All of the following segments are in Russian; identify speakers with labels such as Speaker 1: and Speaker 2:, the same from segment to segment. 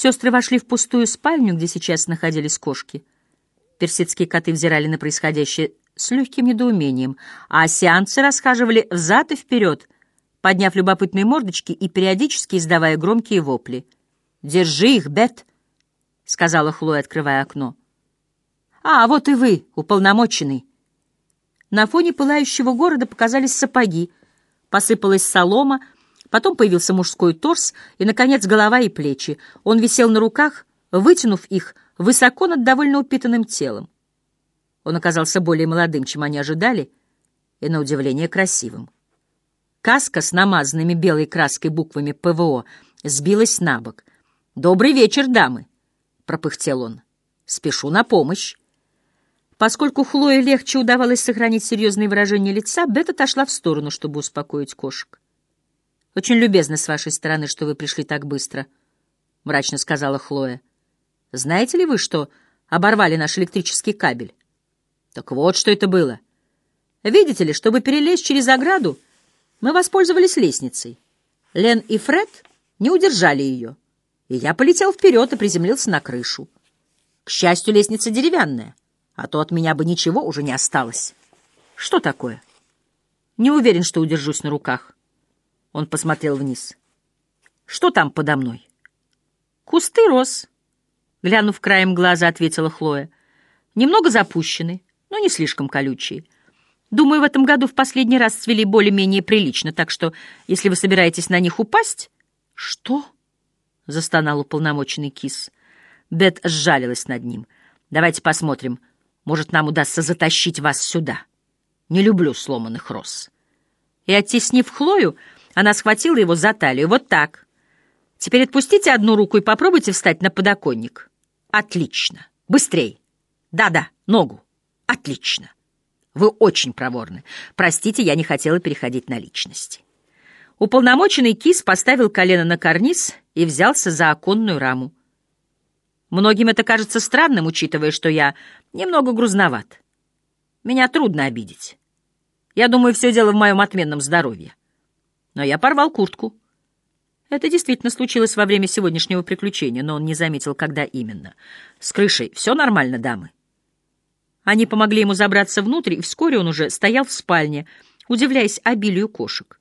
Speaker 1: Сестры вошли в пустую спальню, где сейчас находились кошки. Персидские коты взирали на происходящее с легким недоумением, а сеансы расхаживали взад и вперед, подняв любопытные мордочки и периодически издавая громкие вопли. «Держи их, Бет!» — сказала Хлоя, открывая окно. «А, вот и вы, уполномоченный!» На фоне пылающего города показались сапоги, посыпалась солома, потом появился мужской торс и, наконец, голова и плечи. Он висел на руках, вытянув их высоко над довольно упитанным телом. Он оказался более молодым, чем они ожидали, и, на удивление, красивым. Каска с намазанными белой краской буквами ПВО сбилась на бок. «Добрый вечер, дамы!» — пропыхтел он. «Спешу на помощь». Поскольку Хлое легче удавалось сохранить серьезные выражения лица, Бет отошла в сторону, чтобы успокоить кошек. «Очень любезно с вашей стороны, что вы пришли так быстро», — мрачно сказала Хлоя. «Знаете ли вы, что оборвали наш электрический кабель?» «Так вот, что это было. Видите ли, чтобы перелезть через ограду, мы воспользовались лестницей. Лен и Фред не удержали ее, и я полетел вперед и приземлился на крышу. К счастью, лестница деревянная» а то от меня бы ничего уже не осталось. Что такое? Не уверен, что удержусь на руках. Он посмотрел вниз. Что там подо мной? Кусты роз. Глянув краем глаза, ответила Хлоя. Немного запущены, но не слишком колючие. Думаю, в этом году в последний раз цвели более-менее прилично, так что, если вы собираетесь на них упасть... Что? — застонал уполномоченный кис. Бет сжалилась над ним. Давайте посмотрим, может, нам удастся затащить вас сюда. Не люблю сломанных роз. И, оттеснив Хлою, она схватила его за талию. Вот так. Теперь отпустите одну руку и попробуйте встать на подоконник. Отлично. Быстрей. Да-да, ногу. Отлично. Вы очень проворны. Простите, я не хотела переходить на личности. Уполномоченный кис поставил колено на карниз и взялся за оконную раму. Многим это кажется странным, учитывая, что я немного грузноват. Меня трудно обидеть. Я думаю, все дело в моем отменном здоровье. Но я порвал куртку. Это действительно случилось во время сегодняшнего приключения, но он не заметил, когда именно. С крышей все нормально, дамы. Они помогли ему забраться внутрь, и вскоре он уже стоял в спальне, удивляясь обилию кошек.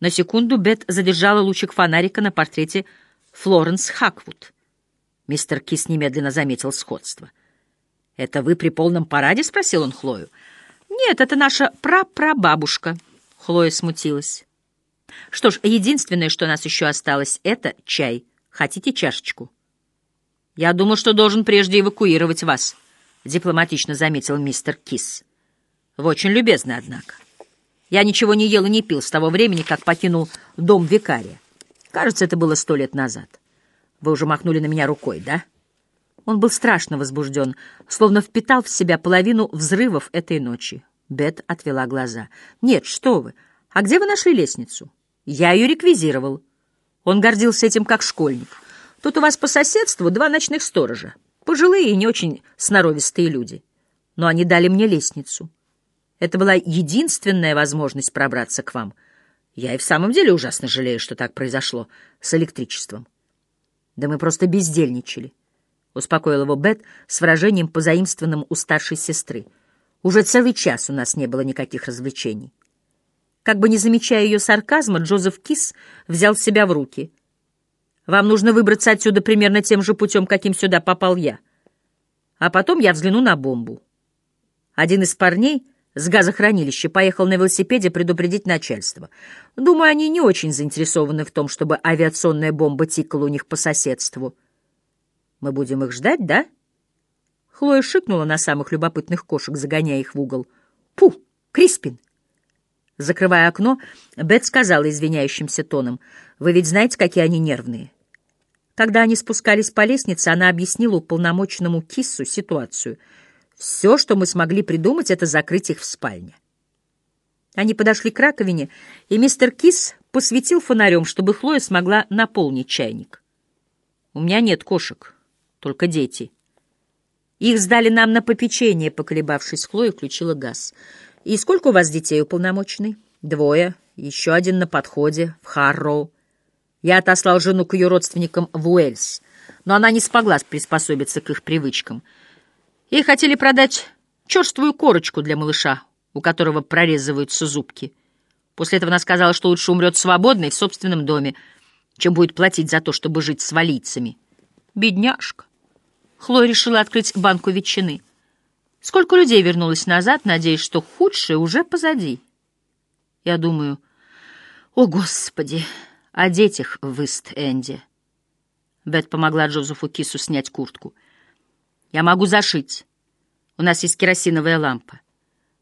Speaker 1: На секунду Бет задержала лучик фонарика на портрете Флоренс Хаквуд. Мистер Кис немедленно заметил сходство. «Это вы при полном параде?» — спросил он Хлою. «Нет, это наша прапрабабушка». Хлоя смутилась. «Что ж, единственное, что у нас еще осталось, — это чай. Хотите чашечку?» «Я думал, что должен прежде эвакуировать вас», — дипломатично заметил мистер Кис. «Вы очень любезны, однако. Я ничего не ел и не пил с того времени, как покинул дом викария. Кажется, это было сто лет назад». Вы уже махнули на меня рукой, да? Он был страшно возбужден, словно впитал в себя половину взрывов этой ночи. Бет отвела глаза. «Нет, что вы! А где вы нашли лестницу?» «Я ее реквизировал». Он гордился этим как школьник. «Тут у вас по соседству два ночных сторожа, пожилые и не очень сноровистые люди. Но они дали мне лестницу. Это была единственная возможность пробраться к вам. Я и в самом деле ужасно жалею, что так произошло с электричеством. Да мы просто бездельничали. Успокоил его Бет с выражением, позаимствованным у старшей сестры. Уже целый час у нас не было никаких развлечений. Как бы не замечая ее сарказма, Джозеф Кис взял себя в руки. «Вам нужно выбраться отсюда примерно тем же путем, каким сюда попал я. А потом я взгляну на бомбу». Один из парней с газохранилища поехал на велосипеде предупредить начальство. Думаю, они не очень заинтересованы в том, чтобы авиационная бомба тикала у них по соседству. Мы будем их ждать, да? Хлоя шикнула на самых любопытных кошек, загоняя их в угол. Пу, Криспин! Закрывая окно, Бет сказала извиняющимся тоном, «Вы ведь знаете, какие они нервные?» Когда они спускались по лестнице, она объяснила уполномоченному Киссу ситуацию — все, что мы смогли придумать, это закрыть их в спальне. Они подошли к раковине, и мистер Кис посветил фонарем, чтобы Хлоя смогла наполнить чайник. «У меня нет кошек, только дети». «Их сдали нам на попечение», — поколебавшись, Хлоя включила газ. «И сколько у вас детей уполномоченный?» «Двое. Еще один на подходе, в Харроу. Я отослал жену к ее родственникам в Уэльс. но она не смогла приспособиться к их привычкам. Ей хотели продать черствую корочку для малыша, у которого прорезываются зубки. После этого она сказала, что лучше умрет свободной в собственном доме, чем будет платить за то, чтобы жить с валийцами. Бедняжка. Хлоя решила открыть банку ветчины. Сколько людей вернулось назад, надеясь, что худшее уже позади. Я думаю, о, Господи, о детях в Ист-Энде. Бет помогла Джозефу Кису снять куртку. «Я могу зашить. У нас есть керосиновая лампа.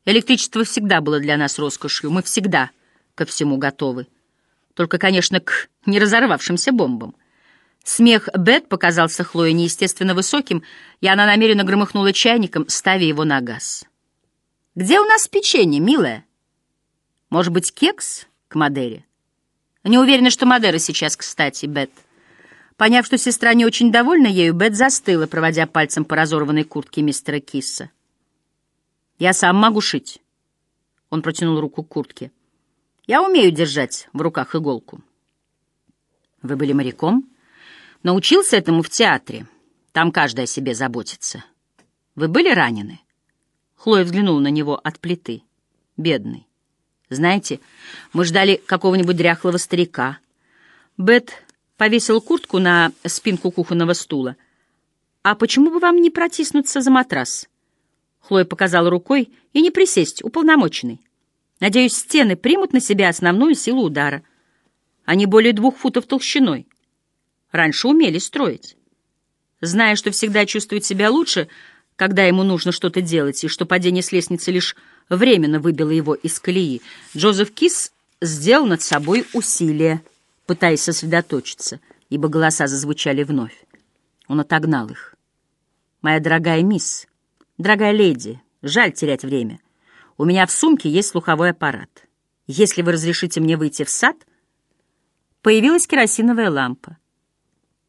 Speaker 1: Электричество всегда было для нас роскошью. Мы всегда ко всему готовы. Только, конечно, к неразорвавшимся бомбам». Смех Бет показался Хлое неестественно высоким, и она намеренно громыхнула чайником, ставя его на газ. «Где у нас печенье, милая? Может быть, кекс к Мадере?» «Не уверена, что Мадера сейчас, кстати, Бет». Поняв, что сестра не очень довольна ею, Бет застыла, проводя пальцем по разорванной куртке мистера Кисса. «Я сам могу шить». Он протянул руку к куртке. «Я умею держать в руках иголку». «Вы были моряком?» «Научился этому в театре. Там каждый о себе заботится». «Вы были ранены?» Хлоя взглянула на него от плиты. «Бедный. Знаете, мы ждали какого-нибудь дряхлого старика». Бет повесил куртку на спинку кухонного стула. «А почему бы вам не протиснуться за матрас?» Хлоя показала рукой и не присесть, уполномоченный. «Надеюсь, стены примут на себя основную силу удара. Они более двух футов толщиной. Раньше умели строить. Зная, что всегда чувствует себя лучше, когда ему нужно что-то делать, и что падение с лестницы лишь временно выбило его из колеи, Джозеф Кис сделал над собой усилие пытаясь сосредоточиться, ибо голоса зазвучали вновь. Он отогнал их. «Моя дорогая мисс, дорогая леди, жаль терять время. У меня в сумке есть слуховой аппарат. Если вы разрешите мне выйти в сад...» Появилась керосиновая лампа.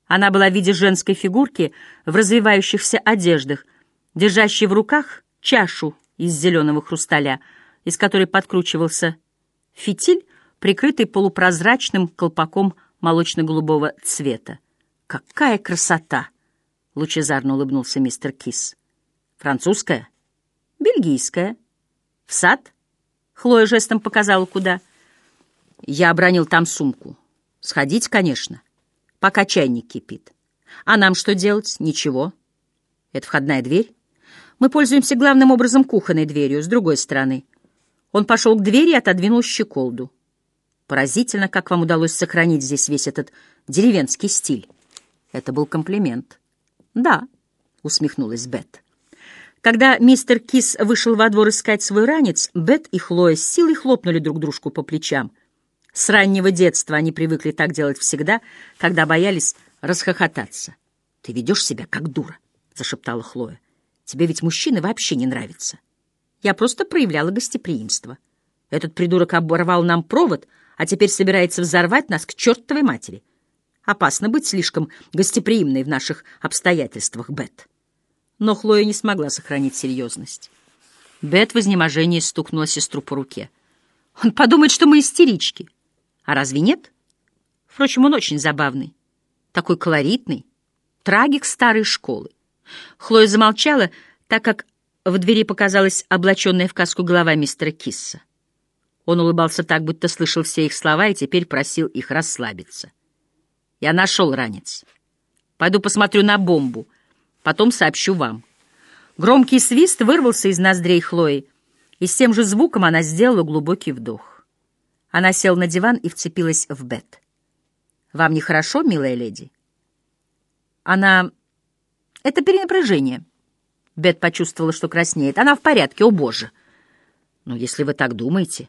Speaker 1: Она была в виде женской фигурки в развивающихся одеждах, держащей в руках чашу из зеленого хрусталя, из которой подкручивался фитиль, прикрытый полупрозрачным колпаком молочно-голубого цвета. «Какая красота!» — лучезарно улыбнулся мистер Кис. «Французская?» «Бельгийская». «В сад?» — Хлоя жестом показала, куда. «Я обронил там сумку. Сходить, конечно, пока чайник кипит. А нам что делать? Ничего. Это входная дверь. Мы пользуемся главным образом кухонной дверью, с другой стороны». Он пошел к двери и отодвинул щеколду. Поразительно, как вам удалось сохранить здесь весь этот деревенский стиль. Это был комплимент. Да, усмехнулась Бет. Когда мистер Кис вышел во двор искать свой ранец, Бет и Хлоя с силой хлопнули друг дружку по плечам. С раннего детства они привыкли так делать всегда, когда боялись расхохотаться. «Ты ведешь себя как дура», — зашептала Хлоя. «Тебе ведь мужчины вообще не нравятся». Я просто проявляла гостеприимство. Этот придурок оборвал нам провод, а теперь собирается взорвать нас к чертовой матери. Опасно быть слишком гостеприимной в наших обстоятельствах, Бет. Но Хлоя не смогла сохранить серьезность. Бет в изнеможении стукнула сестру по руке. Он подумает, что мы истерички. А разве нет? Впрочем, он очень забавный. Такой колоритный. Трагик старой школы. Хлоя замолчала, так как в двери показалась облаченная в каску голова мистера Кисса. Он улыбался так, будто слышал все их слова и теперь просил их расслабиться. «Я нашел ранец. Пойду посмотрю на бомбу. Потом сообщу вам». Громкий свист вырвался из ноздрей Хлои, и с тем же звуком она сделала глубокий вдох. Она села на диван и вцепилась в Бет. «Вам нехорошо, милая леди?» Она... Это перенапряжение. Бет почувствовала, что краснеет. Она в порядке, о боже. Ну, если вы так думаете...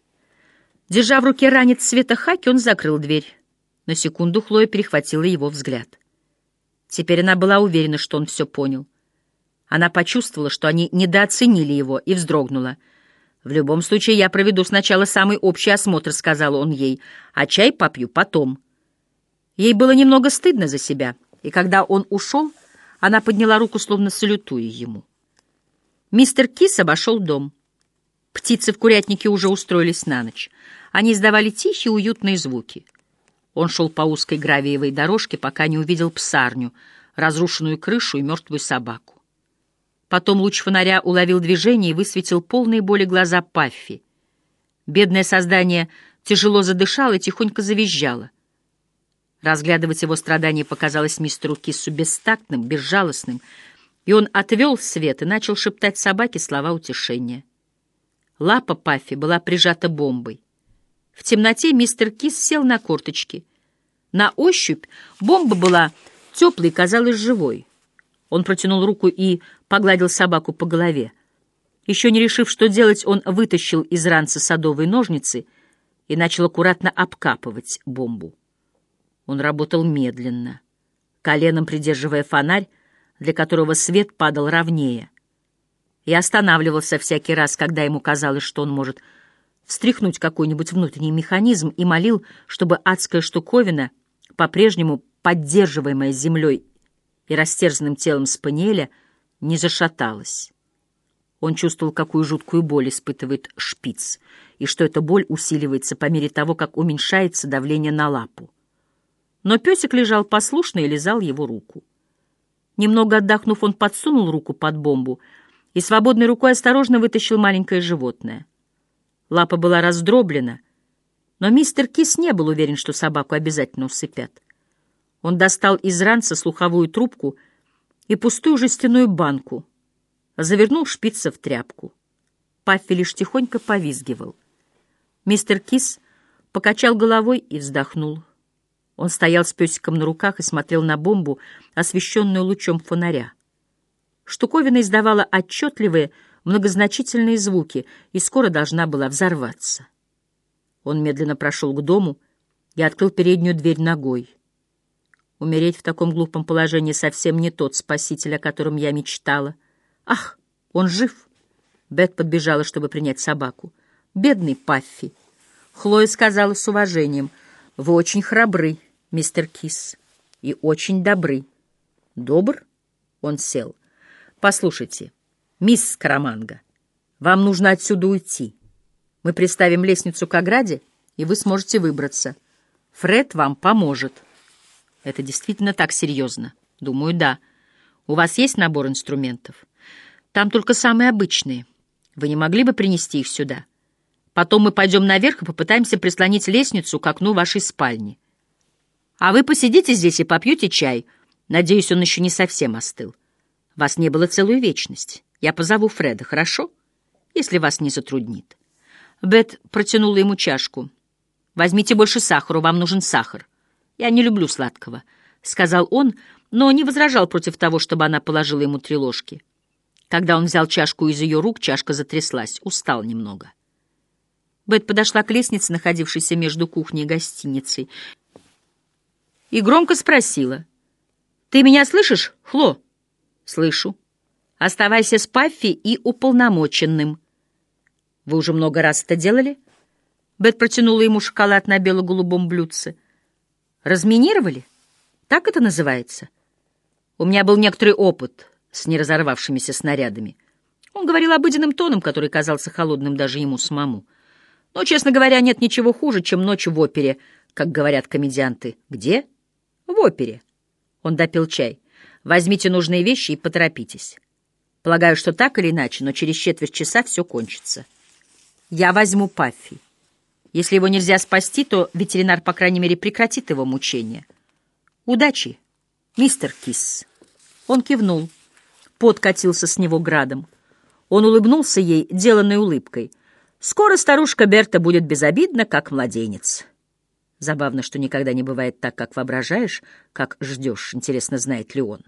Speaker 1: Держа в руке ранец цвета хаки, он закрыл дверь. На секунду Хлоя перехватила его взгляд. Теперь она была уверена, что он все понял. Она почувствовала, что они недооценили его, и вздрогнула. «В любом случае, я проведу сначала самый общий осмотр», — сказал он ей, «а чай попью потом». Ей было немного стыдно за себя, и когда он ушел, она подняла руку, словно салютуя ему. Мистер Кис обошел дом. Птицы в курятнике уже устроились на ночь. Они издавали тихие, уютные звуки. Он шел по узкой гравиевой дорожке, пока не увидел псарню, разрушенную крышу и мертвую собаку. Потом луч фонаря уловил движение и высветил полные боли глаза Паффи. Бедное создание тяжело задышало и тихонько завизжало. Разглядывать его страдания показалось мистеру Киссу бестактным, безжалостным, и он отвел свет и начал шептать собаке слова утешения. Лапа Паффи была прижата бомбой. В темноте мистер Кис сел на корточки. На ощупь бомба была теплой, казалась живой. Он протянул руку и погладил собаку по голове. Еще не решив, что делать, он вытащил из ранца садовые ножницы и начал аккуратно обкапывать бомбу. Он работал медленно, коленом придерживая фонарь, для которого свет падал ровнее, и останавливался всякий раз, когда ему казалось, что он может встряхнуть какой-нибудь внутренний механизм, и молил, чтобы адская штуковина, по-прежнему поддерживаемая землей и растерзанным телом спаниеля, не зашаталась. Он чувствовал, какую жуткую боль испытывает шпиц, и что эта боль усиливается по мере того, как уменьшается давление на лапу. Но песик лежал послушно и лизал его руку. Немного отдохнув, он подсунул руку под бомбу и свободной рукой осторожно вытащил маленькое животное. Лапа была раздроблена, но мистер Кис не был уверен, что собаку обязательно усыпят. Он достал из ранца слуховую трубку и пустую жестяную банку, завернул шпица в тряпку. Паффи лишь тихонько повизгивал. Мистер Кис покачал головой и вздохнул. Он стоял с песиком на руках и смотрел на бомбу, освещенную лучом фонаря. Штуковина издавала отчетливые, многозначительные звуки и скоро должна была взорваться. Он медленно прошел к дому и открыл переднюю дверь ногой. Умереть в таком глупом положении совсем не тот спаситель, о котором я мечтала. Ах, он жив! Бет подбежала, чтобы принять собаку. Бедный Паффи! Хлоя сказала с уважением. Вы очень храбры мистер Кис, и очень добры. Добр? Он сел. Послушайте, мисс Караманга, вам нужно отсюда уйти. Мы приставим лестницу к ограде, и вы сможете выбраться. Фред вам поможет. Это действительно так серьезно? Думаю, да. У вас есть набор инструментов? Там только самые обычные. Вы не могли бы принести их сюда? Потом мы пойдем наверх и попытаемся прислонить лестницу к окну вашей спальни. А вы посидите здесь и попьете чай. Надеюсь, он еще не совсем остыл. Вас не было целую вечность. Я позову Фреда, хорошо? Если вас не затруднит. Бет протянула ему чашку. «Возьмите больше сахара, вам нужен сахар. Я не люблю сладкого», — сказал он, но не возражал против того, чтобы она положила ему три ложки. Когда он взял чашку из ее рук, чашка затряслась, устал немного. Бет подошла к лестнице, находившейся между кухней и гостиницей и громко спросила. «Ты меня слышишь, Хло?» «Слышу. Оставайся с Паффи и уполномоченным». «Вы уже много раз это делали?» Бет протянула ему шоколад на бело-голубом блюдце. «Разминировали? Так это называется?» «У меня был некоторый опыт с неразорвавшимися снарядами». Он говорил обыденным тоном, который казался холодным даже ему самому. Но, честно говоря, нет ничего хуже, чем ночь в опере, как говорят комедианты. «Где?» В опере. Он допил чай. Возьмите нужные вещи и поторопитесь. Полагаю, что так или иначе, но через четверть часа все кончится. Я возьму Паффи. Если его нельзя спасти, то ветеринар, по крайней мере, прекратит его мучения. Удачи, мистер Кисс. Он кивнул. Пот катился с него градом. Он улыбнулся ей, деланной улыбкой. Скоро старушка Берта будет безобидна, как младенец. Забавно, что никогда не бывает так, как воображаешь, как ждешь. Интересно, знает ли он.